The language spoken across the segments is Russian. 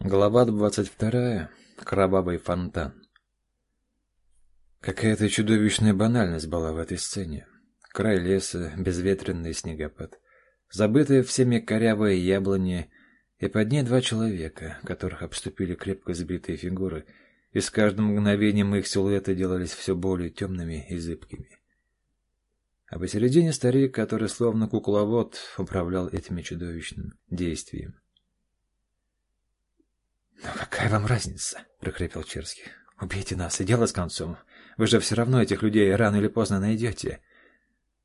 Глава двадцать вторая. Кровавый фонтан. Какая-то чудовищная банальность была в этой сцене. Край леса, безветренный снегопад, забытые всеми корявые яблони, и под ней два человека, которых обступили крепко сбитые фигуры, и с каждым мгновением их силуэты делались все более темными и зыбкими. А посередине старик, который словно кукловод управлял этими чудовищным действием. «Ну какая вам разница?» — прокрепел Черский. «Убейте нас, и дело с концом. Вы же все равно этих людей рано или поздно найдете».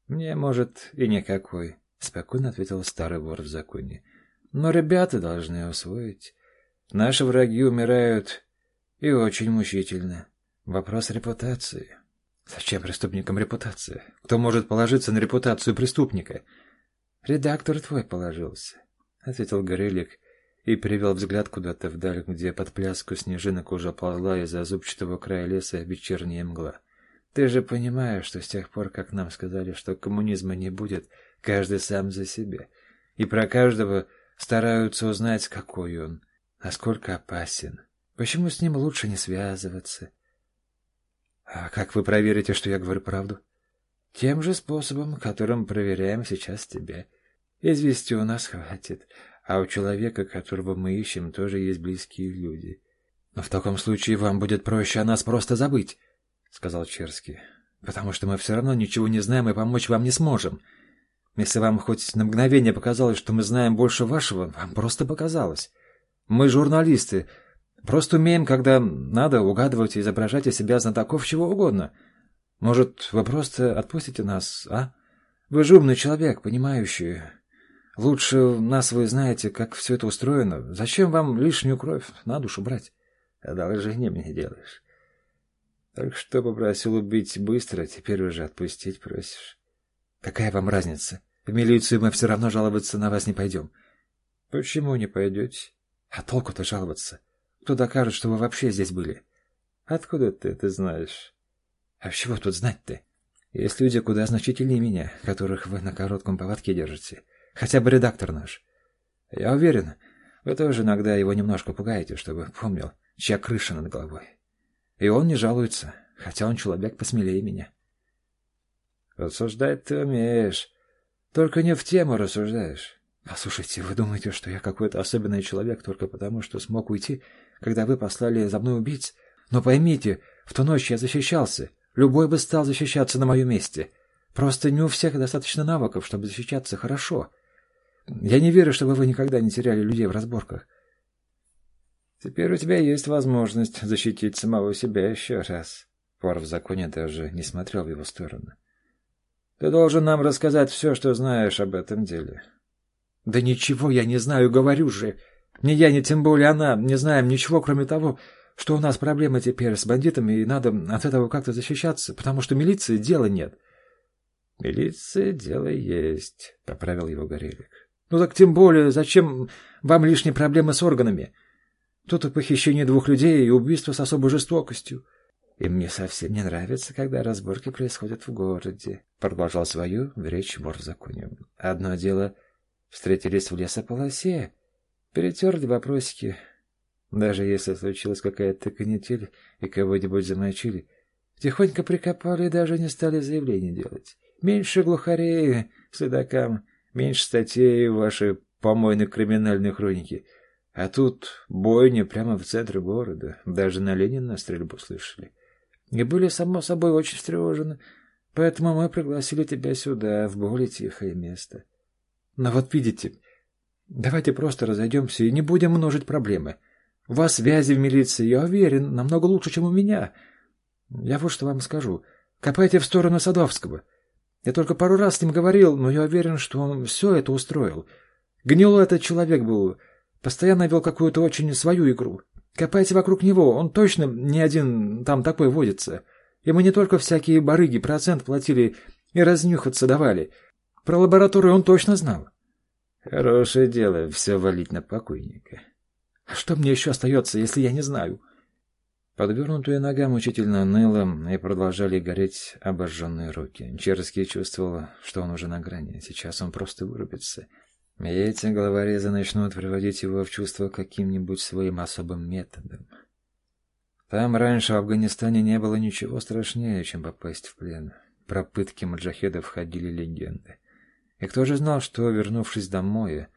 «Мне, может, и никакой», — спокойно ответил старый вор в законе. «Но ребята должны усвоить. Наши враги умирают, и очень мучительно. Вопрос репутации». «Зачем преступникам репутация? Кто может положиться на репутацию преступника?» «Редактор твой положился», — ответил Горелик, и перевел взгляд куда-то вдаль, где под пляску снежинок уже ползла из-за зубчатого края леса вечерняя мгла. Ты же понимаешь, что с тех пор, как нам сказали, что коммунизма не будет, каждый сам за себя. И про каждого стараются узнать, какой он, насколько опасен. Почему с ним лучше не связываться? А как вы проверите, что я говорю правду? Тем же способом, которым проверяем сейчас тебя. Извести у нас хватит. А у человека, которого мы ищем, тоже есть близкие люди. — Но в таком случае вам будет проще о нас просто забыть, — сказал Черский. — Потому что мы все равно ничего не знаем и помочь вам не сможем. Если вам хоть на мгновение показалось, что мы знаем больше вашего, вам просто показалось. Мы журналисты, просто умеем, когда надо, угадывать и изображать из себя знатоков чего угодно. Может, вы просто отпустите нас, а? Вы же умный человек, понимающий... Лучше нас вы знаете, как все это устроено. Зачем вам лишнюю кровь на душу брать? Одолжение мне делаешь. Так что попросил убить быстро, теперь уже отпустить просишь. Какая вам разница? В милицию мы все равно жаловаться на вас не пойдем. Почему не пойдете? А толку-то жаловаться? Кто докажет, что вы вообще здесь были? Откуда ты это знаешь? А чего тут знать-то? Есть люди куда значительнее меня, которых вы на коротком поводке держите. Хотя бы редактор наш. Я уверен, вы тоже иногда его немножко пугаете, чтобы помнил, чья крыша над головой. И он не жалуется, хотя он человек посмелее меня. Рассуждать ты умеешь. Только не в тему рассуждаешь. Послушайте, вы думаете, что я какой-то особенный человек только потому, что смог уйти, когда вы послали за мной убийц? Но поймите, в ту ночь я защищался. Любой бы стал защищаться на моем месте. Просто не у всех достаточно навыков, чтобы защищаться хорошо. — я не верю, чтобы вы никогда не теряли людей в разборках. Теперь у тебя есть возможность защитить самого себя еще раз. Пор в законе даже не смотрел в его сторону. Ты должен нам рассказать все, что знаешь об этом деле. Да ничего я не знаю, говорю же. Ни я, ни тем более она не знаем ничего, кроме того, что у нас проблемы теперь с бандитами, и надо от этого как-то защищаться, потому что милиции дела нет. — Милиция дело есть, — поправил его Горелик. Ну так тем более, зачем вам лишние проблемы с органами? Тут и похищение двух людей, и убийство с особой жестокостью. И мне совсем не нравится, когда разборки происходят в городе, продолжал свою речь вор в. Одно дело, встретились в лесополосе, перетерли вопросики. Даже если случилась какая-то канитель и кого-нибудь замочили, тихонько прикопали и даже не стали заявление делать. Меньше глухарей следакам Меньше статей в вашей помойной криминальной хронике. А тут бойня прямо в центре города. Даже на Ленина стрельбу слышали. И были, само собой, очень встревожены. Поэтому мы пригласили тебя сюда, в более тихое место. Но вот видите, давайте просто разойдемся и не будем множить проблемы. У вас связи в милиции, я уверен, намного лучше, чем у меня. Я вот что вам скажу. Копайте в сторону Садовского. Я только пару раз с ним говорил, но я уверен, что он все это устроил. Гнилой этот человек был, постоянно вел какую-то очень свою игру. Копайте вокруг него, он точно не один там такой водится. Ему не только всякие барыги процент платили и разнюхаться давали. Про лабораторию он точно знал. Хорошее дело все валить на покойника. А что мне еще остается, если я не знаю? — Подвернутая нога мучительно ныла, и продолжали гореть обожженные руки. Черский чувствовал, что он уже на грани. Сейчас он просто вырубится. И эти головорезы начнут приводить его в чувство каким-нибудь своим особым методом. Там раньше в Афганистане не было ничего страшнее, чем попасть в плен. Про пытки маджахедов ходили легенды. И кто же знал, что, вернувшись домой,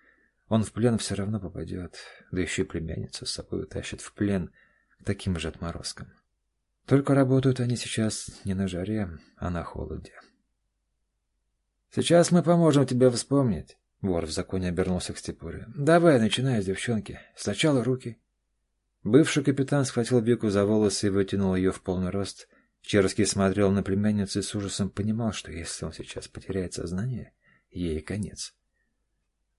он в плен все равно попадет, да еще и племянницу с собой утащит в плен таким же отморозкам. Только работают они сейчас не на жаре, а на холоде. «Сейчас мы поможем тебе вспомнить», — вор в законе обернулся к Степуре. «Давай, начинай, девчонки. Сначала руки». Бывший капитан схватил Вику за волосы и вытянул ее в полный рост. Черский смотрел на племянницу и с ужасом понимал, что если он сейчас потеряет сознание, ей конец.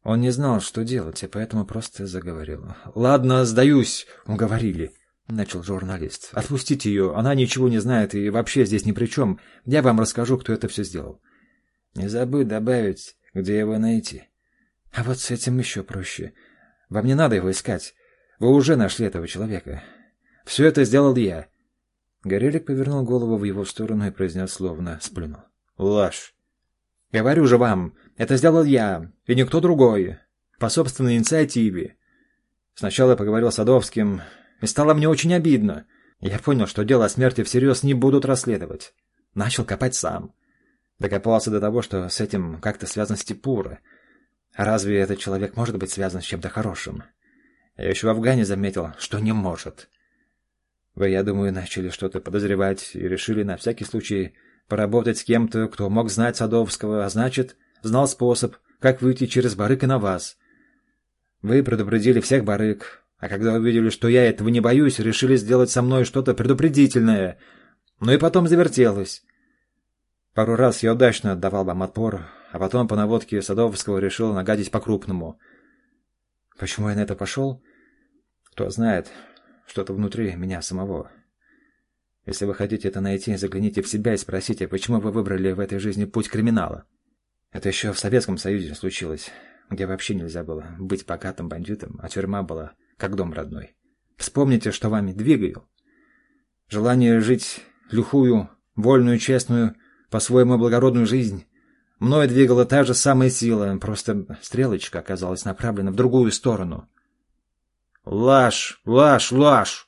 Он не знал, что делать, и поэтому просто заговорил. «Ладно, сдаюсь, уговорили», — начал журналист. «Отпустите ее, она ничего не знает и вообще здесь ни при чем. Я вам расскажу, кто это все сделал». «Не забудь добавить, где его найти». «А вот с этим еще проще. Вам не надо его искать. Вы уже нашли этого человека. Все это сделал я». Горелик повернул голову в его сторону и произнес словно сплюнул. «Ложь! Говорю же вам, это сделал я, и никто другой. По собственной инициативе. Сначала поговорил с Садовским, и стало мне очень обидно. Я понял, что дело о смерти всерьез не будут расследовать. Начал копать сам. Докопался до того, что с этим как-то связан Степура. Разве этот человек может быть связан с чем-то хорошим? Я еще в Афгане заметил, что не может. Вы, я думаю, начали что-то подозревать и решили на всякий случай поработать с кем-то, кто мог знать Садовского, а значит, знал способ, как выйти через барык на вас. Вы предупредили всех барык, а когда увидели, что я этого не боюсь, решили сделать со мной что-то предупредительное. Ну и потом завертелось. Пару раз я удачно отдавал вам отпор, а потом по наводке Садовского решил нагадить по-крупному. Почему я на это пошел? Кто знает, что-то внутри меня самого. Если вы хотите это найти, загляните в себя и спросите, почему вы выбрали в этой жизни путь криминала. Это еще в Советском Союзе случилось, где вообще нельзя было быть богатым бандитом, а тюрьма была как дом родной. Вспомните, что вами двигал. Желание жить люхую, вольную, честную, по-своему благородную жизнь. Мною двигала та же самая сила, просто стрелочка оказалась направлена в другую сторону. Ложь, ложь, ложь!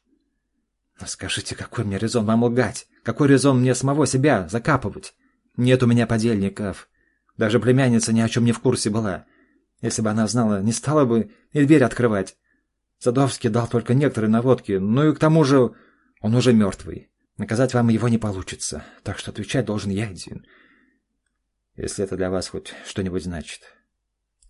Но скажите, какой мне резон вам лгать? Какой резон мне самого себя закапывать? Нет у меня подельников. Даже племянница ни о чем не в курсе была. Если бы она знала, не стала бы и дверь открывать. Задовский дал только некоторые наводки, ну и к тому же он уже мертвый. Наказать вам его не получится, так что отвечать должен я один. Если это для вас хоть что-нибудь значит.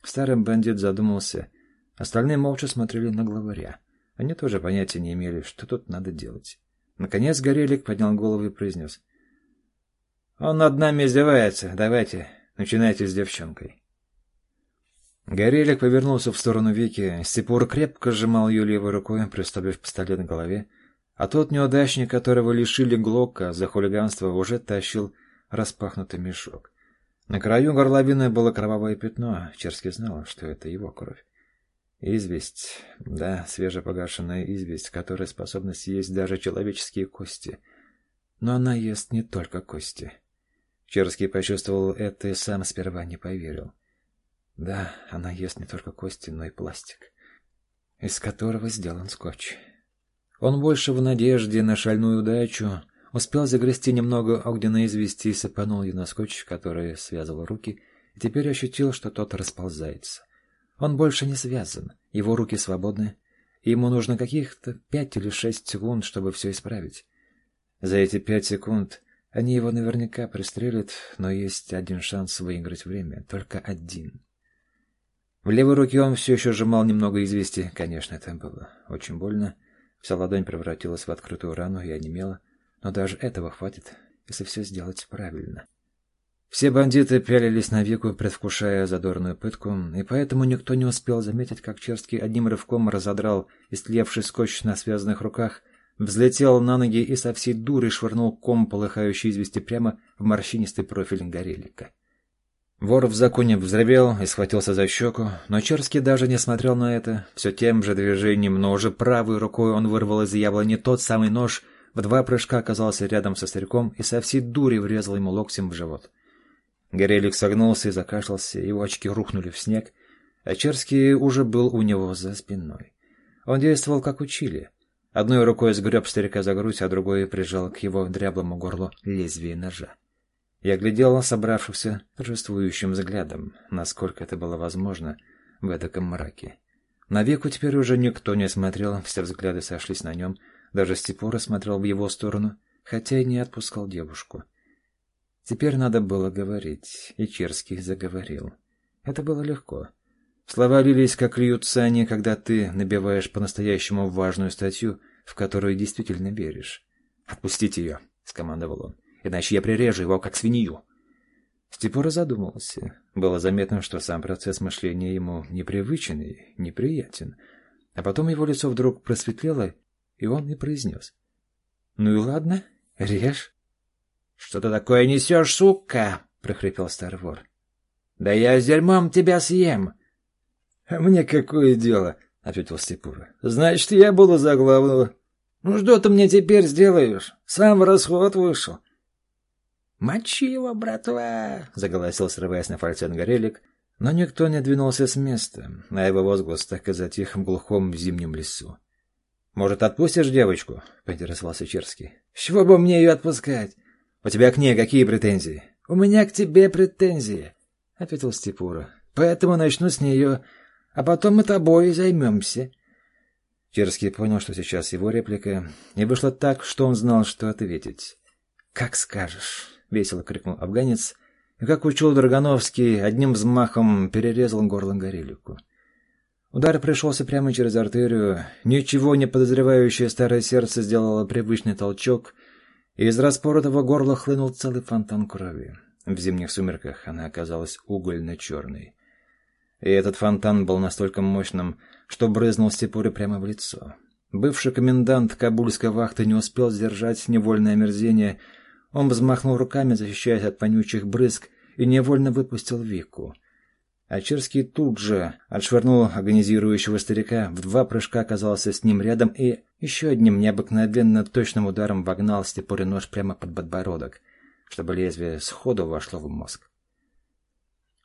Старый бандит задумался. Остальные молча смотрели на главаря. Они тоже понятия не имели, что тут надо делать. Наконец Горелик поднял голову и произнес. «Он над нами издевается. Давайте, начинайте с девчонкой». Горелик повернулся в сторону Вики. Степур крепко сжимал ее левой рукой, приставив пистолет к голове, а тот неудачник, которого лишили Глока за хулиганство, уже тащил распахнутый мешок. На краю горловины было кровавое пятно. Черский знал, что это его кровь. Известь, да, свежепогашенная известь, которая способна съесть даже человеческие кости. Но она ест не только кости. Черский почувствовал это и сам сперва не поверил. Да, она ест не только кости, но и пластик, из которого сделан скотч. Он больше в надежде на шальную удачу успел загрести немного огненной извести и сыпанул ее на скотч, который связывал руки, и теперь ощутил, что тот расползается. Он больше не связан, его руки свободны, и ему нужно каких-то пять или шесть секунд, чтобы все исправить. За эти пять секунд они его наверняка пристрелят, но есть один шанс выиграть время, только один. В левой руке он все еще сжимал немного извести. Конечно, это было очень больно. Вся ладонь превратилась в открытую рану и онемела. Но даже этого хватит, если все сделать правильно. Все бандиты пялились на Вику, предвкушая задорную пытку, и поэтому никто не успел заметить, как Черский одним рывком разодрал истлевший скотч на связанных руках, взлетел на ноги и со всей дуры швырнул ком полыхающей извести прямо в морщинистый профиль горелика. Вор в законе взревел и схватился за щеку, но Черский даже не смотрел на это. Все тем же движением, но уже правой рукой он вырвал из яблони тот самый нож, в два прыжка оказался рядом со стариком и со всей дури врезал ему локтем в живот. Горелик согнулся и закашлялся, его очки рухнули в снег. Ачерский уже был у него за спиной. Он действовал, как учили. Одной рукой сгреб старика за грудь, а другой прижал к его дряблому горлу лезвие ножа. Я глядел собравшихся торжествующим взглядом, насколько это было возможно в этом мраке. На веку теперь уже никто не смотрел, все взгляды сошлись на нем, даже Степора смотрел в его сторону, хотя и не отпускал девушку. Теперь надо было говорить, и Черский заговорил. Это было легко. Слова лились, как льются они, когда ты набиваешь по-настоящему важную статью, в которую действительно веришь. «Отпустите ее», — скомандовал он, — «иначе я прирежу его, как свинью». Степора задумался. Было заметно, что сам процесс мышления ему непривычен и неприятен. А потом его лицо вдруг просветлело, и он не произнес. «Ну и ладно, режь». «Что ты такое несешь, сука?» — прохрипел старый вор. «Да я с дерьмом тебя съем!» «А мне какое дело?» — ответил Степура. «Значит, я буду за главного». «Ну что ты мне теперь сделаешь? Сам в расход вышел». «Мочи его, братва!» — заголосил, срываясь на фальцет Горелик. Но никто не двинулся с места, а его возглас так и затих в глухом зимнем лесу. «Может, отпустишь девочку?» — поинтересовался Черский. «С чего бы мне ее отпускать? У тебя к ней какие претензии?» «У меня к тебе претензии», — ответил Степура. «Поэтому начну с нее, а потом мы тобой займемся». Черский понял, что сейчас его реплика, и вышло так, что он знал, что ответить. «Как скажешь». — весело крикнул афганец, и, как учил Драгановский, одним взмахом перерезал горло горелику. Удар пришелся прямо через артерию, ничего не подозревающее старое сердце сделало привычный толчок, и из распоротого горла хлынул целый фонтан крови. В зимних сумерках она оказалась угольно-черной. И этот фонтан был настолько мощным, что брызнул Степуре прямо в лицо. Бывший комендант кабульской вахты не успел сдержать невольное омерзение — он взмахнул руками, защищаясь от вонючих брызг, и невольно выпустил Вику. А Черский тут же отшвырнул агонизирующего старика, в два прыжка оказался с ним рядом и еще одним необыкновенно точным ударом вогнал степорый нож прямо под подбородок, чтобы лезвие сходу вошло в мозг.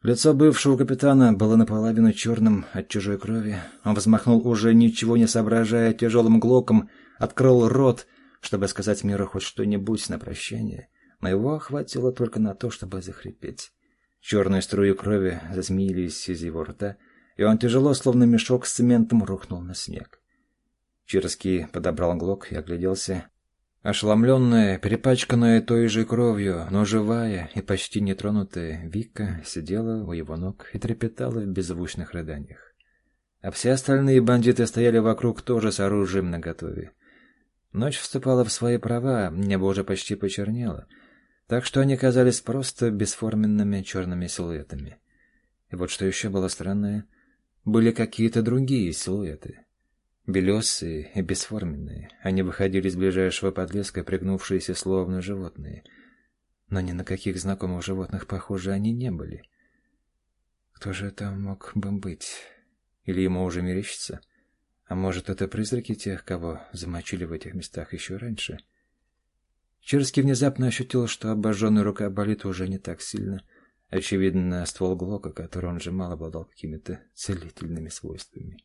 Лицо бывшего капитана было наполовину черным от чужой крови. Он взмахнул уже ничего не соображая тяжелым глоком, открыл рот чтобы сказать миру хоть что-нибудь на прощание, но его хватило только на то, чтобы захрипеть. Черные струи крови зазмеились из его рта, и он тяжело, словно мешок с цементом, рухнул на снег. Чирский подобрал глок и огляделся. Ошеломленная, перепачканная той же кровью, но живая и почти нетронутая, Вика сидела у его ног и трепетала в беззвучных рыданиях. А все остальные бандиты стояли вокруг тоже с оружием наготове. Ночь вступала в свои права, небо уже почти почернело, так что они казались просто бесформенными черными силуэтами. И вот что еще было странное, были какие-то другие силуэты. Белесые и бесформенные, они выходили из ближайшего подлеска, пригнувшиеся словно животные. Но ни на каких знакомых животных, похоже, они не были. Кто же это мог бы быть? Или ему уже мерещится? — а может, это призраки тех, кого замочили в этих местах еще раньше? Черский внезапно ощутил, что обожженная рука болит уже не так сильно. Очевидно, ствол Глока, который он сжимал, обладал какими-то целительными свойствами.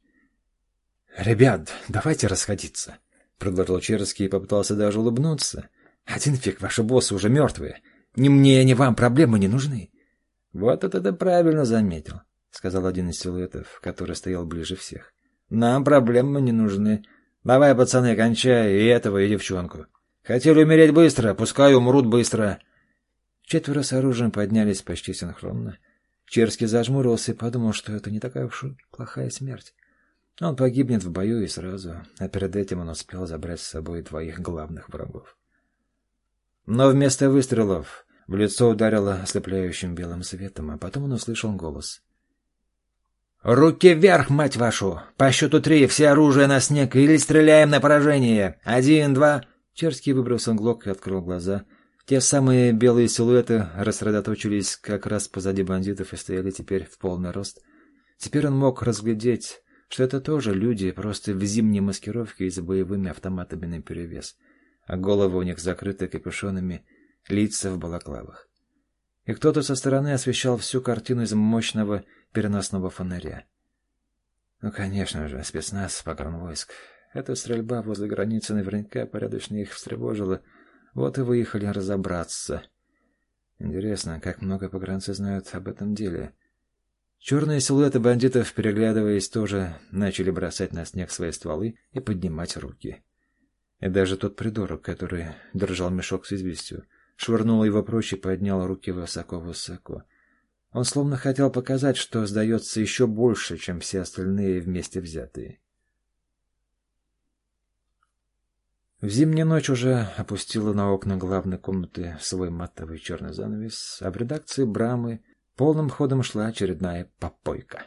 «Ребят, давайте расходиться!» — предложил Черский и попытался даже улыбнуться. «Один фиг, ваши боссы уже мертвые. Ни мне, ни вам проблемы не нужны». «Вот это ты правильно заметил», — сказал один из силуэтов, который стоял ближе всех. Нам проблемы не нужны. Давай, пацаны, кончай и этого, и девчонку. Хотели умереть быстро, пускай умрут быстро. Четверо с оружием поднялись почти синхронно. Черский зажмурился и подумал, что это не такая уж плохая смерть. Он погибнет в бою и сразу, а перед этим он успел забрать с собой двоих главных врагов. Но вместо выстрелов в лицо ударило ослепляющим белым светом, а потом он услышал голос. «Руки вверх, мать вашу! По счету три, все оружие на снег или стреляем на поражение! Один, два...» Черский выбросил глок и открыл глаза. Те самые белые силуэты рассредоточились как раз позади бандитов и стояли теперь в полный рост. Теперь он мог разглядеть, что это тоже люди, просто в зимней маскировке и с боевыми автоматами наперевес. А головы у них закрыты капюшонами, лица в балаклавах. И кто-то со стороны освещал всю картину из мощного переносного фонаря. Ну, конечно же, спецназ, погранвойск. Эта стрельба возле границы наверняка порядочно их встревожила. Вот и выехали разобраться. Интересно, как много погранцы знают об этом деле. Черные силуэты бандитов, переглядываясь, тоже начали бросать на снег свои стволы и поднимать руки. И даже тот придурок, который держал мешок с известью, швырнул его прочь и поднял руки высоко-высоко. Он словно хотел показать, что сдается еще больше, чем все остальные вместе взятые. В зимнюю ночь уже опустила на окна главной комнаты свой матовый черный занавес, а в редакции Брамы полным ходом шла очередная попойка.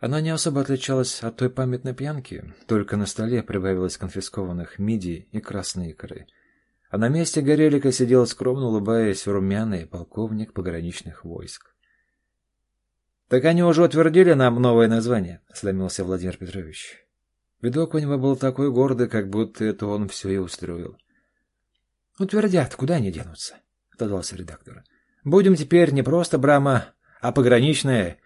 Она не особо отличалась от той памятной пьянки, только на столе прибавилось конфискованных мидий и красной икры. А на месте Горелика сидел скромно улыбаясь румяный полковник пограничных войск. — Так они уже утвердили нам новое название, — сломился Владимир Петрович. Видок у него был такой гордый, как будто это он все и устроил. — Утвердят, куда они денутся, — отозвался редактор. — Будем теперь не просто Брама, а пограничная,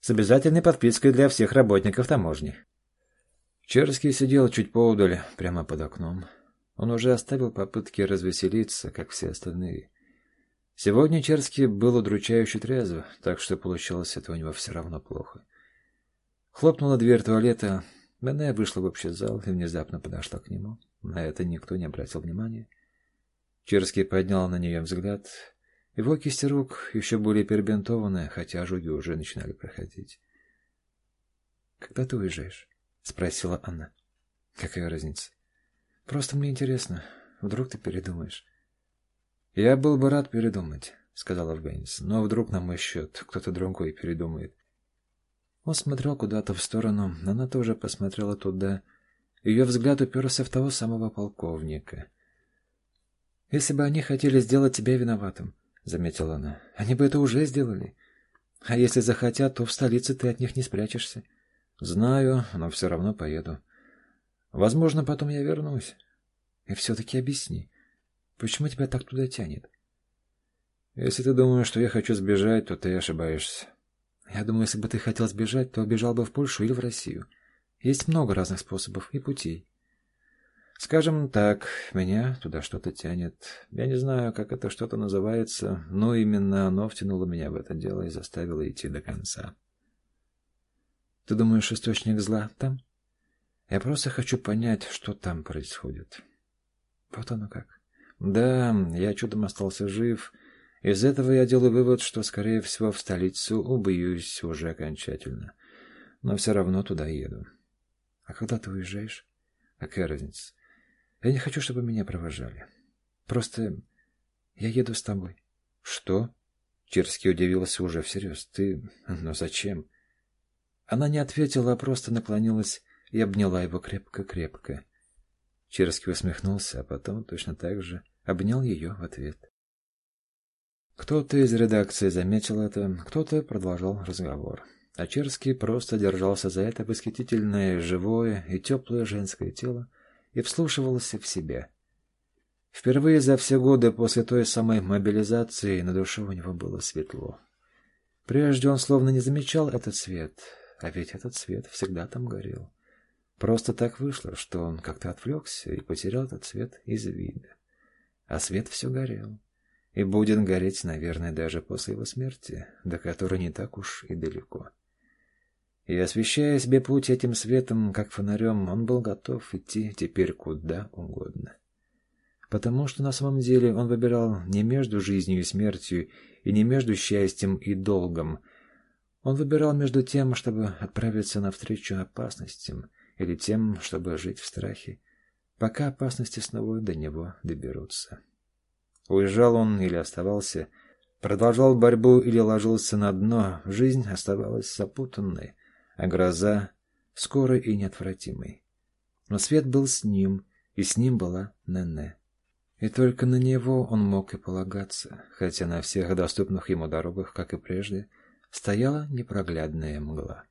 с обязательной подпиской для всех работников таможни. Черский сидел чуть поудаль, прямо под окном. Он уже оставил попытки развеселиться, как все остальные. Сегодня Черский был удручающе трезв, так что получалось это у него все равно плохо. Хлопнула дверь туалета, Бене вышла в общий зал и внезапно подошла к нему. На это никто не обратил внимания. Черский поднял на нее взгляд его кисти рук еще были перебинтованы, хотя ожоги уже начинали проходить. «Когда ты уезжаешь?» — спросила она. «Какая разница?» «Просто мне интересно. Вдруг ты передумаешь?» «Я был бы рад передумать», — сказал афганец. «Но вдруг на мой счет кто-то другой передумает». Он смотрел куда-то в сторону, она тоже посмотрела туда. Ее взгляд уперся в того самого полковника. «Если бы они хотели сделать тебя виноватым, заметила она. Они бы это уже сделали. А если захотят, то в столице ты от них не спрячешься. Знаю, но все равно поеду. Возможно, потом я вернусь. И все-таки объясни, почему тебя так туда тянет? Если ты думаешь, что я хочу сбежать, то ты ошибаешься. Я думаю, если бы ты хотел сбежать, то убежал бы в Польшу или в Россию. Есть много разных способов и путей. Скажем так, меня туда что-то тянет. Я не знаю, как это что-то называется, но именно оно втянуло меня в это дело и заставило идти до конца. Ты думаешь, источник зла там? Я просто хочу понять, что там происходит. Вот оно как. Да, я чудом остался жив. Из этого я делаю вывод, что, скорее всего, в столицу убьюсь уже окончательно. Но все равно туда еду. А когда ты уезжаешь? Какая разница? Я не хочу, чтобы меня провожали. Просто я еду с тобой. Что? Черский удивился уже всерьез. Ты... Но зачем? Она не ответила, а просто наклонилась и обняла его крепко-крепко. Черский усмехнулся, а потом точно так же обнял ее в ответ. Кто-то из редакции заметил это, кто-то продолжал разговор. А Черский просто держался за это восхитительное, живое и теплое женское тело, и вслушивался в себя. Впервые за все годы после той самой мобилизации на душе у него было светло. Прежде он словно не замечал этот свет, а ведь этот свет всегда там горел. Просто так вышло, что он как-то отвлекся и потерял этот свет из вида. А свет все горел. И будет гореть, наверное, даже после его смерти, до которой не так уж и далеко. И, освещая себе путь этим светом, как фонарем, он был готов идти теперь куда угодно. Потому что на самом деле он выбирал не между жизнью и смертью, и не между счастьем и долгом. Он выбирал между тем, чтобы отправиться навстречу опасностям, или тем, чтобы жить в страхе, пока опасности снова до него доберутся. Уезжал он или оставался, продолжал борьбу или ложился на дно, жизнь оставалась запутанной, а гроза скорой и неотвратимой. Но свет был с ним, и с ним была Нене. И только на него он мог и полагаться, хотя на всех доступных ему дорогах, как и прежде, стояла непроглядная мгла.